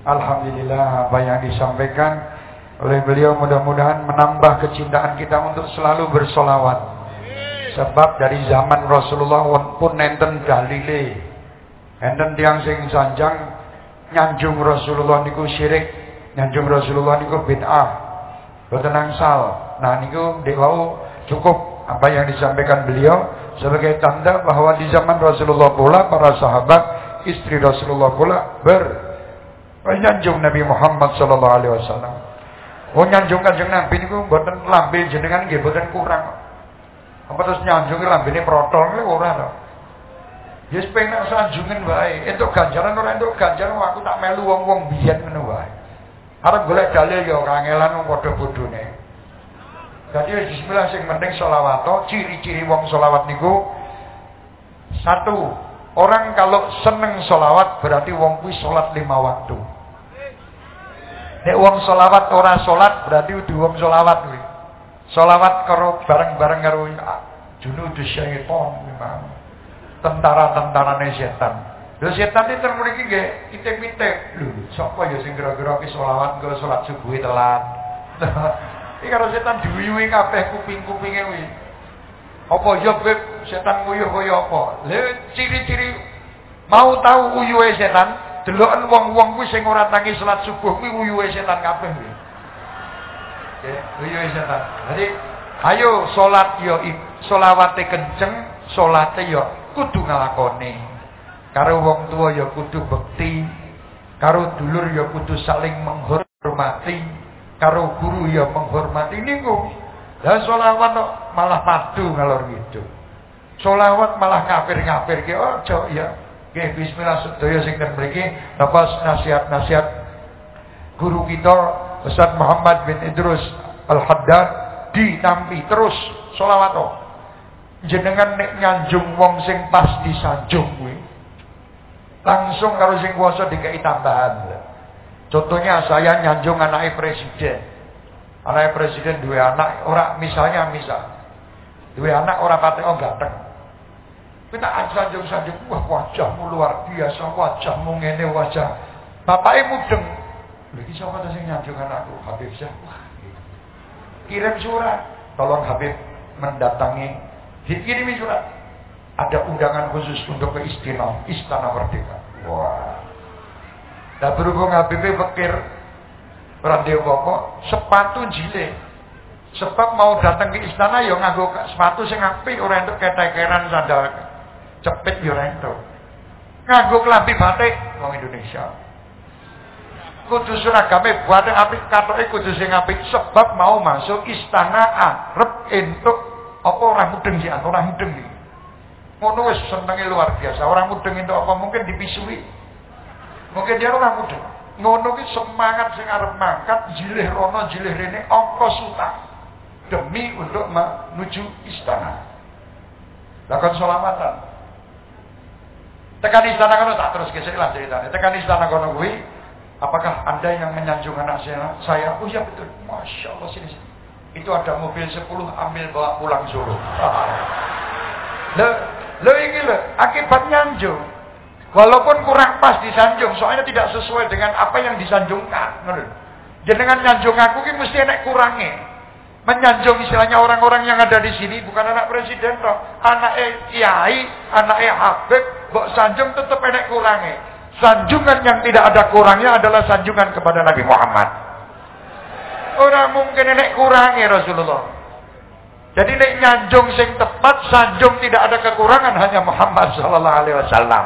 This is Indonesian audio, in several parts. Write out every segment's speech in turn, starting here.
Alhamdulillah apa yang disampaikan oleh beliau mudah-mudahan menambah kecintaan kita untuk selalu bersolawat. Sebab dari zaman Rasulullah pun nenten dalile. Enten tiang sing sanjang nyanjung Rasulullah niku syirik, nyanjung Rasulullah niku bid'ah. Boten angsal. Nah niku dewa cukup apa yang disampaikan beliau sebagai tanda bahwa di zaman Rasulullah pula para sahabat istri Rasulullah pula ber nyanjung Nabi Muhammad sallallahu alaihi wasallam. Oh nyanjung kanjeng Nabi niku mboten lambe jenengan nggih mboten kurang. Apa terus nyanjung ini protol niku ora to. Yes pengen sanjungan wae. Entuk ganjaran ora entuk ganjaran aku tak melu wong-wong biyen ngono wae. Arep golek dalil ya kangelan wong padha bodhone. Jadi bismillah sing penting selawat ciri-ciri wong selawat niku satu, orang kalau seneng selawat berarti wong kuwi salat lima waktu. Nek wong selawat ora salat berarti udah wong selawat kuwi. Selawat karo bareng-bareng karo junudus syaitan memang tentara-tentarane setan. Lho setan iki terus mriki nggih itik-itik. Lho sapa ya sing kira-kira ki selawat nggo salat subuh telat. Iki karo setan diuyuhi kabeh kuping-kupinge kuwi. Apa ya beb setan nguyuh kaya apa? Lha ciri-ciri mau tahu uyuhe setan, deloken wong-wong kuwi sing ora tangi salat subuh kuwi uyuhe setan kabeh kuwi. Nggih, uyuhe setan. Jadi ayo salat yo selawate kenceng, salate yo kudu nglakoni. Karo wong tua ya kudu bekti, karo dulur ya kudu saling menghormati, karo guru ya menghormati niku. Lah selawat malah padu ngalor gitu. Selawat malah ngapir-ngapir ki aja ya. Nggih bismillah sedaya sing ten mriki napa nasihat-nasihat guru kita Ustaz Muhammad bin Idrus Al-Haddad ditampi terus selawat jenengan nek nyanjung wong sing pas disanjung kuwi langsung karo sing kuasa dikai tambahan contohnya saya nyanjung anaknya presiden anaknya presiden dua anak ora misalnya misal dua anak ora pati oh ganteng. Kita sanjung-sanjung wah wajahmu luar biasa wajahmu ngene wajah bapaknya mudeng. Lagi siapa sing nyanjung anakku? Habib Syah kirim surat. Tolong Habib mendatangi. Dikirimi surat. Ada undangan khusus untuk ke Istana, Istana Merdeka. Wah. Dan berhubung Habib pikir Randew Koko sepatu jile. Sebab mau datang ke istana ya nganggo sepatu sing apik ora entuk ketekeran sandal cepet ya ora entuk. Nganggo klambi batik wong Indonesia. Kudu seragame batik apik katoke kudu sing apik sebab mau masuk istana arep entuk apa orang mudeng sih, orang mudeng nih. Ngono wis senenge luar biasa. Orang mudeng itu apa mungkin dipisui. Mungkin dia orang mudeng. Ngono ki semangat sing arep mangkat jilih rono jilih rene angka suta demi untuk menuju istana. Lakukan selamatan. Tekan istana kono tak terus gesek lah ceritanya. Tekan istana kono kuwi, apakah Anda yang menyanjung anak saya? Saya, oh iya betul. Masya Allah sini sini. Itu ada mobil 10 ambil bawa pulang Solo. Lo, lo ini lo, akibat nyanjung. Walaupun kurang pas disanjung, soalnya tidak sesuai dengan apa yang disanjungkan. Jenengan nyanjung aku ini mesti enak kurangnya. Menyanjung istilahnya orang-orang yang ada di sini bukan anak presiden toh, anak kiai, anak habib, kok sanjung tetap enak kurangnya. Sanjungan yang tidak ada kurangnya adalah sanjungan kepada Nabi Muhammad. Orang mungkin nenek kurangi Rasulullah. Jadi nek nyanjung sing tepat, sanjung tidak ada kekurangan hanya Muhammad sallallahu alaihi wasallam.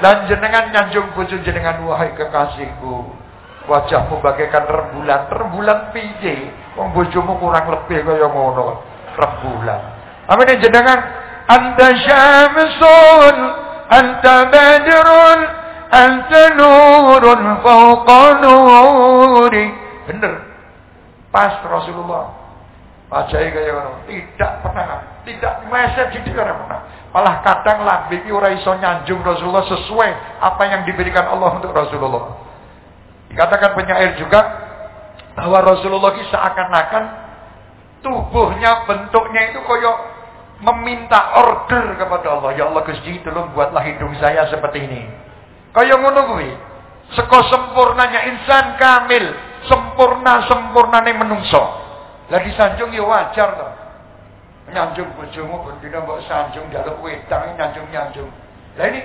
Dan jenengan nyanjung bojo jenengan wahai kekasihku. Wajahmu bagaikan rembulan, rembulan piye? Wong bojomu kurang lebih kaya ngono, rembulan. Amin jenengan anta syamsun, anta badrun, anta nurun fawqa nuri. Bener. Pas Rasulullah. Pajai kaya ngono. Tidak pernah. Tidak meset jadi ora pernah. Malah kadang lambe iki ora iso nyanjung Rasulullah sesuai apa yang diberikan Allah untuk Rasulullah. Dikatakan penyair juga bahwa Rasulullah ini seakan-akan tubuhnya bentuknya itu koyo meminta order kepada Allah. Ya Allah Gusti tolong buatlah hidung saya seperti ini. Kaya ngono kuwi. Seko insan kamil, sempurna sempurnane menungso. Lah disanjung ya wajar to. Nyanjung bojomu bendina mbok sanjung jaluk wedang nyanjung-nyanjung. Lah ini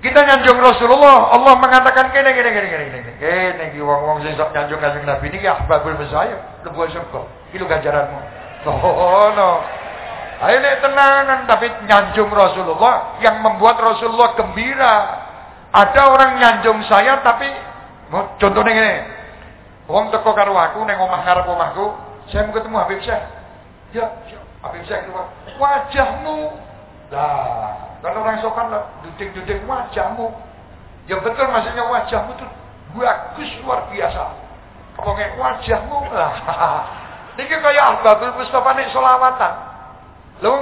kita nyanjung Rasulullah, Allah mengatakan kene kene kene kene kene. Kene iki wong-wong sing sok nyanjung Kanjeng Nabi niki ahbabul masayib, lebu surga. Iki lho ganjaranmu. Oh no. Ayo nek tenanan tapi nyanjung Rasulullah yang membuat Rasulullah gembira. Ada orang nyanjung saya tapi contohnya ini. Wong teko karo aku neng omah ngarep omahku, saya mau ketemu Habib Syekh. Ya, ya Habib Syekh keluar. Wajahmu. Lah, kan orang sokan lah, duduk-duduk wajahmu. Ya betul maksudnya wajahmu tuh bagus luar biasa. Pokoknya wajahmu lah. Niki kaya Abdul Mustafa nek. Lho,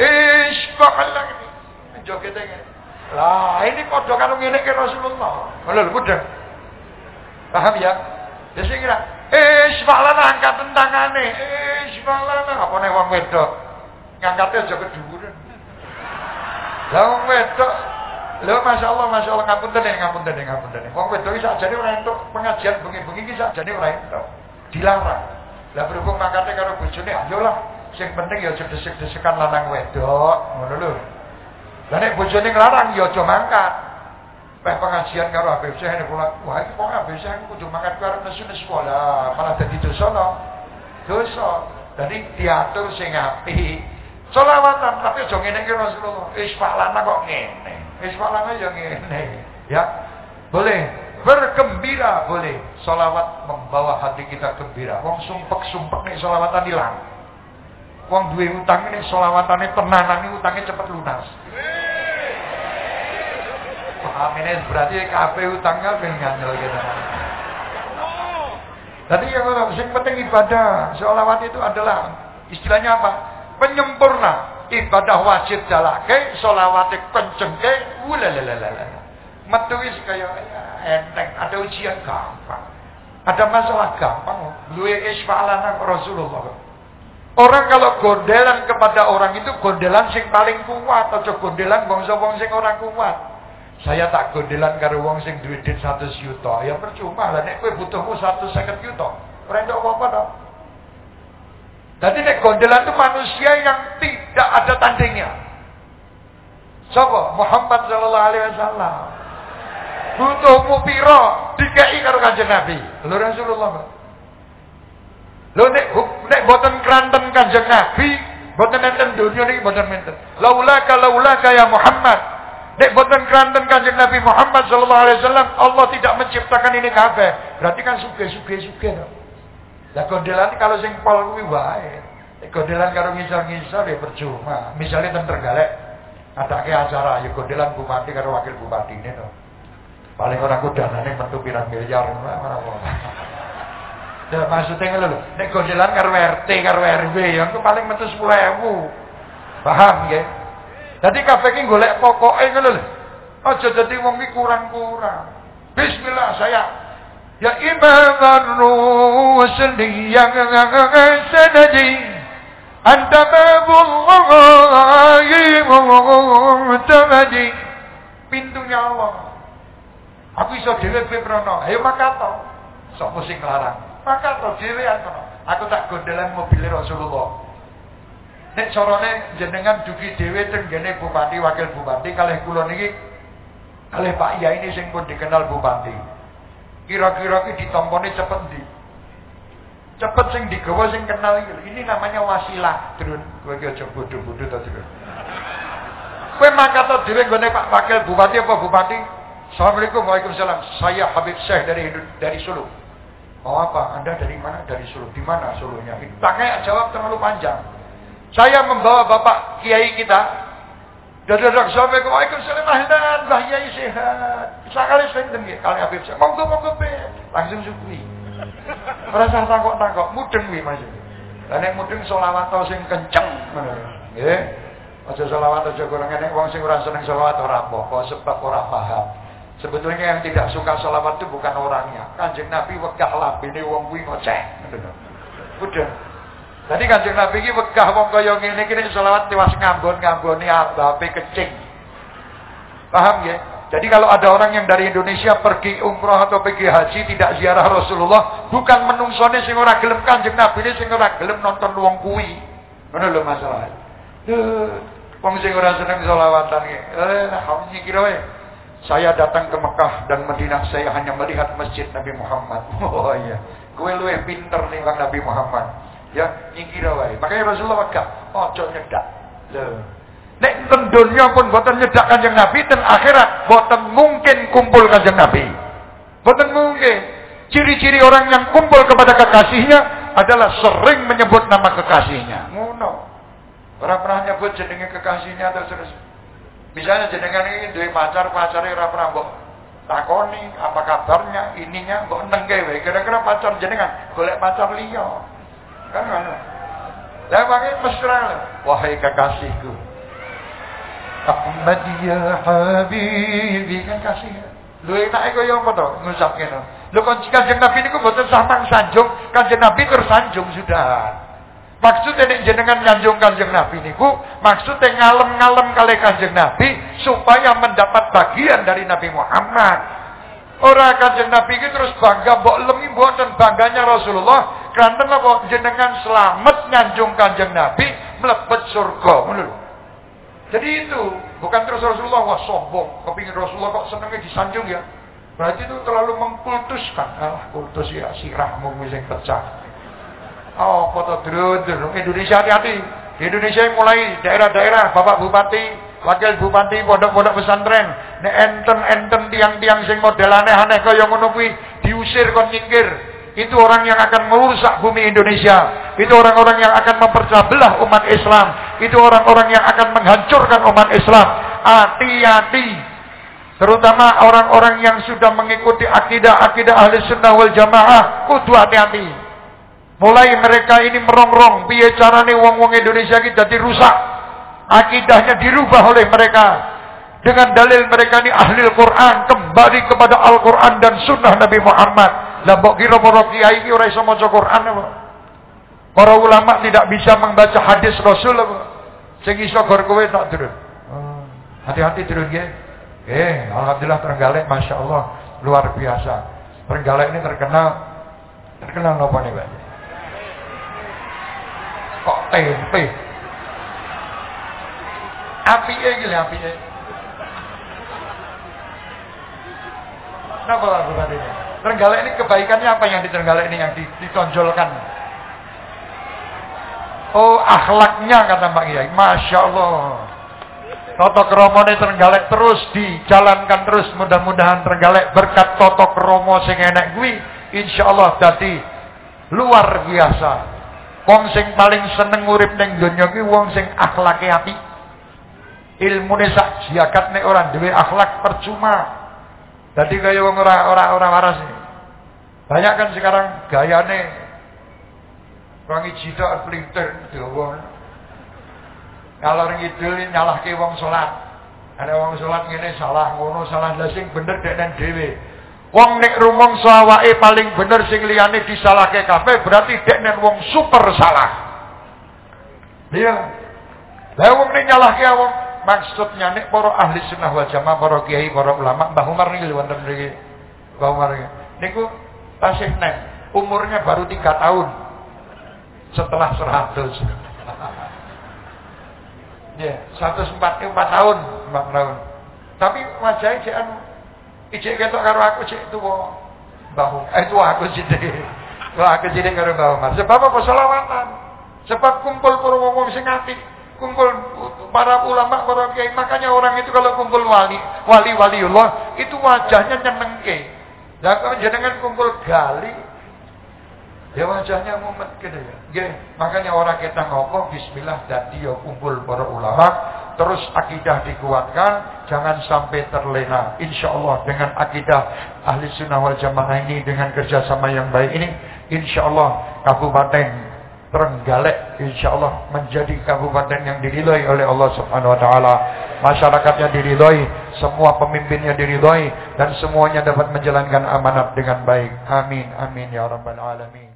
ish kok ini. Jogetnya lah ini padha karo ngene ke Rasulullah. Lho padha. Paham ya? Ya sing kira, eh sifalana angkat tentangane. Eh sifalana apa nek wong wedok ngangkate aja keduwuran. Lah wong wedok Lho masyaallah masyaallah ngapunten nek ngapunten nek ngapunten. Wong wedok iki sakjane ora entuk pengajian bengi-bengi iki sakjane ora entuk. Dilarang. Lah berhubung mangkate karo bojone ayolah sing penting ya desek-desekan lanang wedok, ngono lho. Lah nek bojone nglarang ya aja mangkat. Peh pengajian karo Habib Syekh nek kula, wah iki kok Habib Syekh kudu mangkat karo nesu sekolah, malah dadi dosa no. Dosa. Dadi diatur sing apik. Selawatan tapi aja ngene iki Rasulullah. Wis lana kok ngene. Wis lana ya ngene. Ya. Boleh bergembira boleh. Salawat membawa hati kita gembira. Wong sumpek-sumpek nek salawatan hilang. Wong duwe utang ini tenanan utangnya cepet lunas. Paham ini berarti kabeh utangnya ben nganyel gitu. Jadi yang yang penting ibadah, selawat itu adalah istilahnya apa? Penyempurna. Ibadah wajib jalake, selawat kencengke, ulalalala. Metu wis kaya enteng, ada ujian gampang. Ada masalah gampang. Luwe isfa'alana Rasulullah. Orang kalau gondelan kepada orang itu gondelan sing paling kuat, atau gondelan bangsa wong sing orang kuat. Saya tak gondelan karo wong sing duwe duit 100 juta. Ya percuma lah nek kowe butuhmu 150 juta. Ora entuk apa-apa to. Jadi nek gondelan itu manusia yang tidak ada tandingnya. Sapa? Muhammad sallallahu alaihi wasallam. Butuhmu piro? Dikai karo Kanjeng Nabi. Lho Rasulullah. Lho nek nek boten kranten Kanjeng Nabi, boten enten dunya niki boten menten. Laula ka laula ka ya Muhammad. Nek boten kranten Kanjeng Nabi Muhammad sallallahu alaihi wasallam, Allah tidak menciptakan ini kabeh. Berarti kan suge-suge-suge to. Lah gondelan kalau sing pol kuwi wae. Nek gondelan karo ngisor-ngisor ya percuma. Misalnya ten Trenggalek adake acara ya gondelan bupati karo wakil ini to. Paling orang ku danane metu pirang miliar ora. Ya maksudnya ngono lho. Nek gondelan karo RT karo RW ya paling metu 10.000. Paham nggih? Jadi kabeh iki golek pokoke ngono lho. Aja dadi wong iki kurang-kurang. Bismillah saya Ya Imam Ar-Rusli yang sanadi Anta babullahi mu'tamadi Pintunya Allah Aku iso dhewe kowe prono. Ayo makato. Sopo sing larang? Makato dhewean kono. Aku tak gondelan mobil Rasulullah. Nek carane jenengan dugi dhewe teng gene bupati wakil bupati kalih kula niki kalih Pak Yai ini sing pun dikenal bupati. Kira-kira ki ditampone cepet ndi? Cepet sing digawa sing kenal iki. Ini namanya wasilah, Drun. Kowe ki aja bodho-bodho to, Drun. Kowe mangkat dhewe gone Pak Wakil Bupati apa Bupati? Assalamualaikum Waalaikumsalam. Saya Habib Syekh dari dari Solo. Mau apa? Anda dari mana? Dari Solo. Di mana Solonya? Pakai jawab terlalu panjang. Saya membawa Bapak Kiai kita dari sampai ke Waalaikumsalam ahlan, Mbah Yai sehat. Sakali senten nggih kali Habib saya. Monggo monggo be. Langsung sukui. Ora usah takok-takok, mudeng kuwi Mas. Lah nek mudeng selawat sing kenceng. Nggih. Aja selawat aja kurang enek wong sing ora seneng selawat ora apa-apa sebab ora paham. Sebetulnya yang tidak suka selawat itu bukan orangnya. Kanjeng Nabi wegah labine wong kuwi ngoceh. Udah. Jadi Kanjeng Nabi iki wegah wong kaya ngene iki nek selawat tiwas ngambon-ngamboni abape kecing. Paham ya? Jadi kalau ada orang yang dari Indonesia pergi umroh atau pergi haji tidak ziarah Rasulullah, bukan menungsone sing ora gelem Kanjeng Nabi ini sing ora gelem nonton wong kuwi. Ngono lho masalah. Duh, wong sing ora seneng selawatan ki. Eh, nah, kira wae. Saya datang ke Mekah dan Madinah saya hanya melihat masjid Nabi Muhammad. Oh iya. Gue luwe pinter nih Nabi Muhammad. Ya, nyingkir wae. Makanya Rasulullah megah, ojo nyedak. Loh. Nek tentunya pun boten nyedak Kanjeng Nabi dan akhirat boten mungkin kumpul Kanjeng Nabi. Boten mungkin. Ciri-ciri orang yang kumpul kepada kekasihnya adalah sering menyebut nama kekasihnya. Ngono. Orang pernah nyebut jenenge kekasihnya terus terus. Misalnya jenengan ini duwe pacar, pacarnya ora pernah mbok takoni apa kabarnya, ininya mbok nengke wae. Kira-kira pacar jenengan golek pacar liya. Kan ngono. Lah pakai mesra Wahai kekasihku, Ahmad ya habibi kan kasih. Lho enake kaya apa to ngucapke no. Lho kon Kanjeng Nabi niku boten samang sanjung, Kanjeng Nabi tersanjung sudah. Maksudnya nek jenengan nyanjung Kanjeng Nabi niku maksudnya ngalem-ngalem kali Kanjeng Nabi supaya mendapat bagian dari Nabi Muhammad. Orang Kanjeng Nabi itu terus bangga mbok lemi dan bangganya Rasulullah karena apa jenengan selamat nyanjung Kanjeng Nabi mlebet surga ngono jadi itu bukan terus Rasulullah wah sombong, kepingin Rasulullah kok senengnya disanjung ya. Berarti itu terlalu mengkultuskan. Ah, kultus ya sirahmu yang pecah. Oh, foto dulu Indonesia hati-hati. Di Indonesia mulai daerah-daerah, Bapak Bupati, Wakil Bupati, pondok-pondok pesantren, nek enten-enten tiang-tiang sing model aneh-aneh kaya ngono diusir kon nyingkir. Itu orang yang akan merusak bumi Indonesia. Itu orang-orang yang akan mempercah belah umat Islam. Itu orang-orang yang akan menghancurkan umat Islam. Hati-hati. Terutama orang-orang yang sudah mengikuti akidah-akidah ahli sunnah wal jamaah. Kudu hati-hati. Mulai mereka ini merongrong. Piye carane wong-wong Indonesia kita jadi rusak. Akidahnya dirubah oleh mereka. Dengan dalil mereka ini ahli Al-Quran. Kembali kepada Al-Quran dan sunnah Nabi Muhammad. Lah mbok kira para kiai iki ora iso maca Quran apa? Para ulama tidak bisa membaca hadis Rasul apa? Sing iso gor kowe tak durun. Oh, hati-hati durun nggih. Eh, alhamdulillah Trenggalek Masya Allah luar biasa. Trenggalek ini terkenal terkenal apa nih, Pak? Kok tempe? Api iki lho apike. Napa lagu tadi? Trenggalek ini kebaikannya apa yang di Trenggalek ini yang ditonjolkan? Oh akhlaknya kata Mbak Kiai. Masya Allah. Toto Kromo ini Trenggalek terus dijalankan terus. Mudah-mudahan Trenggalek berkat Toto Kromo sing enek gue. Insya Allah jadi luar biasa. Wong sing paling seneng urip ning donya kuwi wong sing akhlake api. Ilmune sak jagat nek ora duwe akhlak percuma. Jadi kaya wong ora ora ora waras. Banyak kan sekarang gayane wangi jita pelintir dawa. Kalau orang idul nyalahke wong salat. Ada wong salat ngene salah ngono salah lah sing bener dek dhewe. Wong nek rumong awake paling bener sing liyane disalahke kabeh berarti dek nen wong super salah. Iya. Lah wong nek nyalahke wong maksudnya nek para ahli sunnah wal jamaah para kiai para ulama Mbah Umar niki wonten mriki Mbah Umar niku tasih nek umurnya baru tiga tahun. Setelah seratus. Ya satu empat empat tahun empat tahun tapi wajahnya cek anu ijek ketok karo aku cek tuwa Mbah eh tuwa aku sithik. Wah, aku jadi karo Mbah Umar. Sebab apa? Selawatan. Sebab kumpul para wong sing apik kumpul para ulama, para kiai. Makanya orang itu kalau kumpul wali, wali waliullah itu wajahnya nyenengke. Lah kalau jenengan kumpul gali, ya wajahnya mumet gitu ya. Makanya orang kita ngomong bismillah dadi ya kumpul para ulama, terus akidah dikuatkan, jangan sampai terlena. Insya Allah dengan akidah ahli sunnah wal jamaah ini dengan kerjasama yang baik ini, insya Allah kabupaten Trenggalek insya Allah menjadi kabupaten yang diridhoi oleh Allah Subhanahu wa taala. Masyarakatnya diridhoi, semua pemimpinnya diridhoi dan semuanya dapat menjalankan amanat dengan baik. Amin amin ya rabbal alamin.